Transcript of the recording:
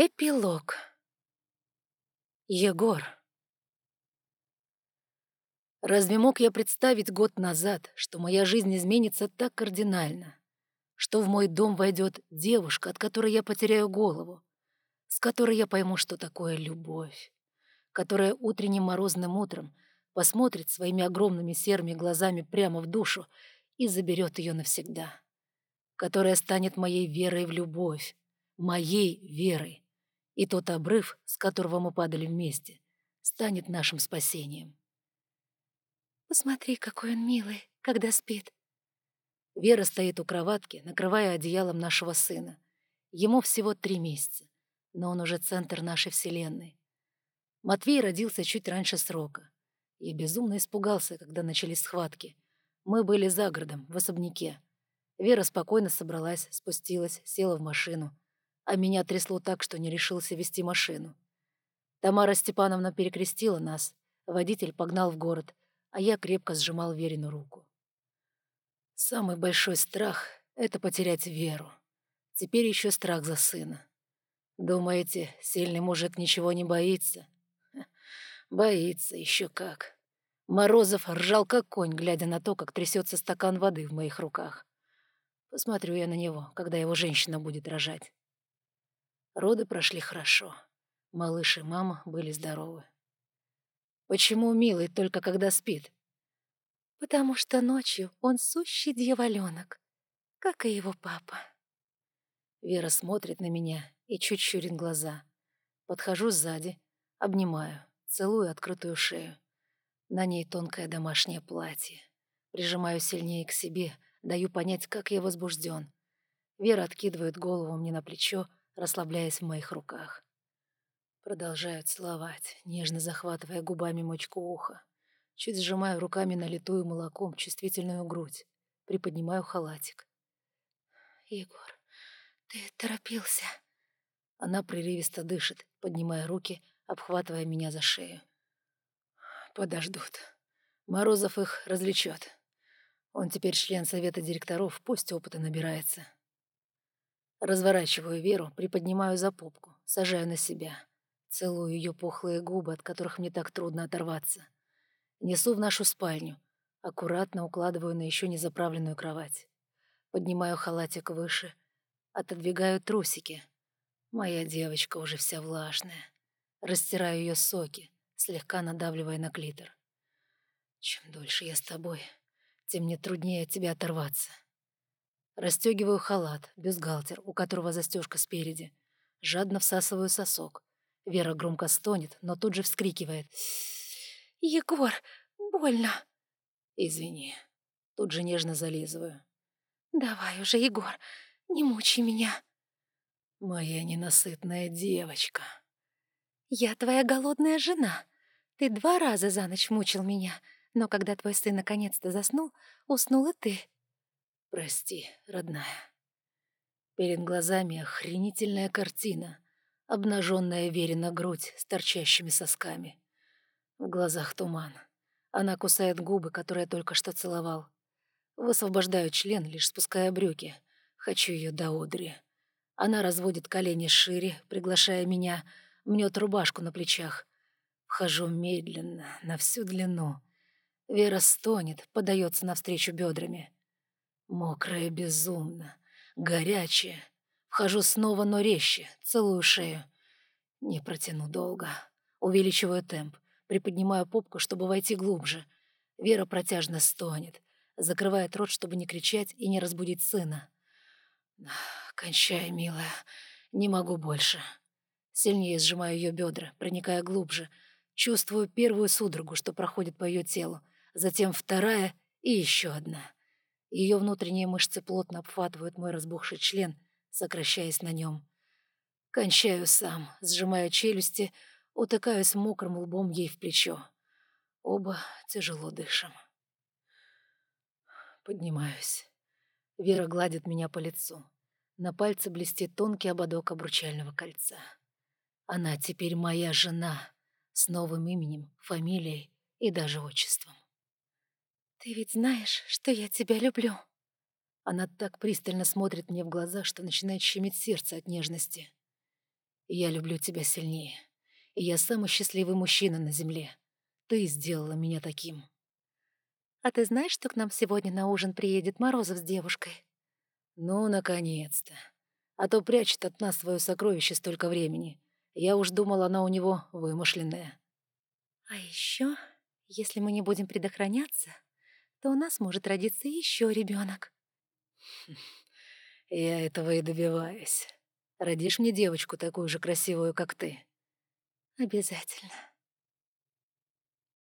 Эпилог. Егор. Разве мог я представить год назад, что моя жизнь изменится так кардинально? Что в мой дом войдет девушка, от которой я потеряю голову, с которой я пойму, что такое любовь, которая утренним морозным утром посмотрит своими огромными серыми глазами прямо в душу и заберет ее навсегда, которая станет моей верой в любовь, моей верой, и тот обрыв, с которого мы падали вместе, станет нашим спасением. «Посмотри, какой он милый, когда спит». Вера стоит у кроватки, накрывая одеялом нашего сына. Ему всего три месяца, но он уже центр нашей вселенной. Матвей родился чуть раньше срока. Я безумно испугался, когда начались схватки. Мы были за городом, в особняке. Вера спокойно собралась, спустилась, села в машину — а меня трясло так, что не решился вести машину. Тамара Степановна перекрестила нас, водитель погнал в город, а я крепко сжимал Верину руку. Самый большой страх — это потерять Веру. Теперь еще страх за сына. Думаете, сильный мужик ничего не боится? Боится еще как. Морозов ржал как конь, глядя на то, как трясется стакан воды в моих руках. Посмотрю я на него, когда его женщина будет рожать. Роды прошли хорошо. Малыш и мама были здоровы. Почему милый только когда спит? Потому что ночью он сущий дьяволенок, как и его папа. Вера смотрит на меня и чуть щурит глаза. Подхожу сзади, обнимаю, целую открытую шею. На ней тонкое домашнее платье. Прижимаю сильнее к себе, даю понять, как я возбужден. Вера откидывает голову мне на плечо, расслабляясь в моих руках. Продолжаю целовать, нежно захватывая губами мочку уха. Чуть сжимаю руками налитую молоком чувствительную грудь. Приподнимаю халатик. «Егор, ты торопился?» Она прерывисто дышит, поднимая руки, обхватывая меня за шею. «Подождут. Морозов их развлечет. Он теперь член совета директоров, пусть опыта набирается». Разворачиваю Веру, приподнимаю за попку, сажаю на себя. Целую ее пухлые губы, от которых мне так трудно оторваться. Несу в нашу спальню. Аккуратно укладываю на еще не заправленную кровать. Поднимаю халатик выше. Отодвигаю трусики. Моя девочка уже вся влажная. Растираю ее соки, слегка надавливая на клитор. Чем дольше я с тобой, тем мне труднее от тебя оторваться. Растёгиваю халат, бюстгальтер, у которого застежка спереди. Жадно всасываю сосок. Вера громко стонет, но тут же вскрикивает. «Егор, больно!» «Извини». Тут же нежно зализываю. «Давай уже, Егор, не мучай меня». «Моя ненасытная девочка». «Я твоя голодная жена. Ты два раза за ночь мучил меня, но когда твой сын наконец-то заснул, уснул и ты». Прости, родная. Перед глазами охренительная картина. Обнаженная Верина грудь с торчащими сосками. В глазах туман. Она кусает губы, которые я только что целовал. Высвобождаю член, лишь спуская брюки. Хочу ее до одри. Она разводит колени шире, приглашая меня, мнет рубашку на плечах. Вхожу медленно, на всю длину. Вера стонет, подается навстречу бедрами. Мокрая безумно, горячая. Вхожу снова, но резче, целую шею. Не протяну долго. Увеличиваю темп, приподнимаю попку, чтобы войти глубже. Вера протяжно стонет, закрывает рот, чтобы не кричать и не разбудить сына. «Кончай, милая, не могу больше». Сильнее сжимаю ее бедра, проникая глубже. Чувствую первую судорогу, что проходит по ее телу, затем вторая и еще одна. Ее внутренние мышцы плотно обхватывают мой разбухший член, сокращаясь на нем. Кончаю сам, сжимая челюсти, утыкаюсь мокрым лбом ей в плечо. Оба тяжело дышим. Поднимаюсь. Вера гладит меня по лицу. На пальце блестит тонкий ободок обручального кольца. Она теперь моя жена, с новым именем, фамилией и даже отчеством. «Ты ведь знаешь, что я тебя люблю?» Она так пристально смотрит мне в глаза, что начинает щемить сердце от нежности. Я люблю тебя сильнее. И я самый счастливый мужчина на земле. Ты сделала меня таким. А ты знаешь, что к нам сегодня на ужин приедет Морозов с девушкой? Ну, наконец-то. А то прячет от нас свое сокровище столько времени. Я уж думал, она у него вымышленная. А еще, если мы не будем предохраняться, то у нас может родиться еще ребенок. Я этого и добиваюсь. Родишь мне девочку такую же красивую, как ты. Обязательно.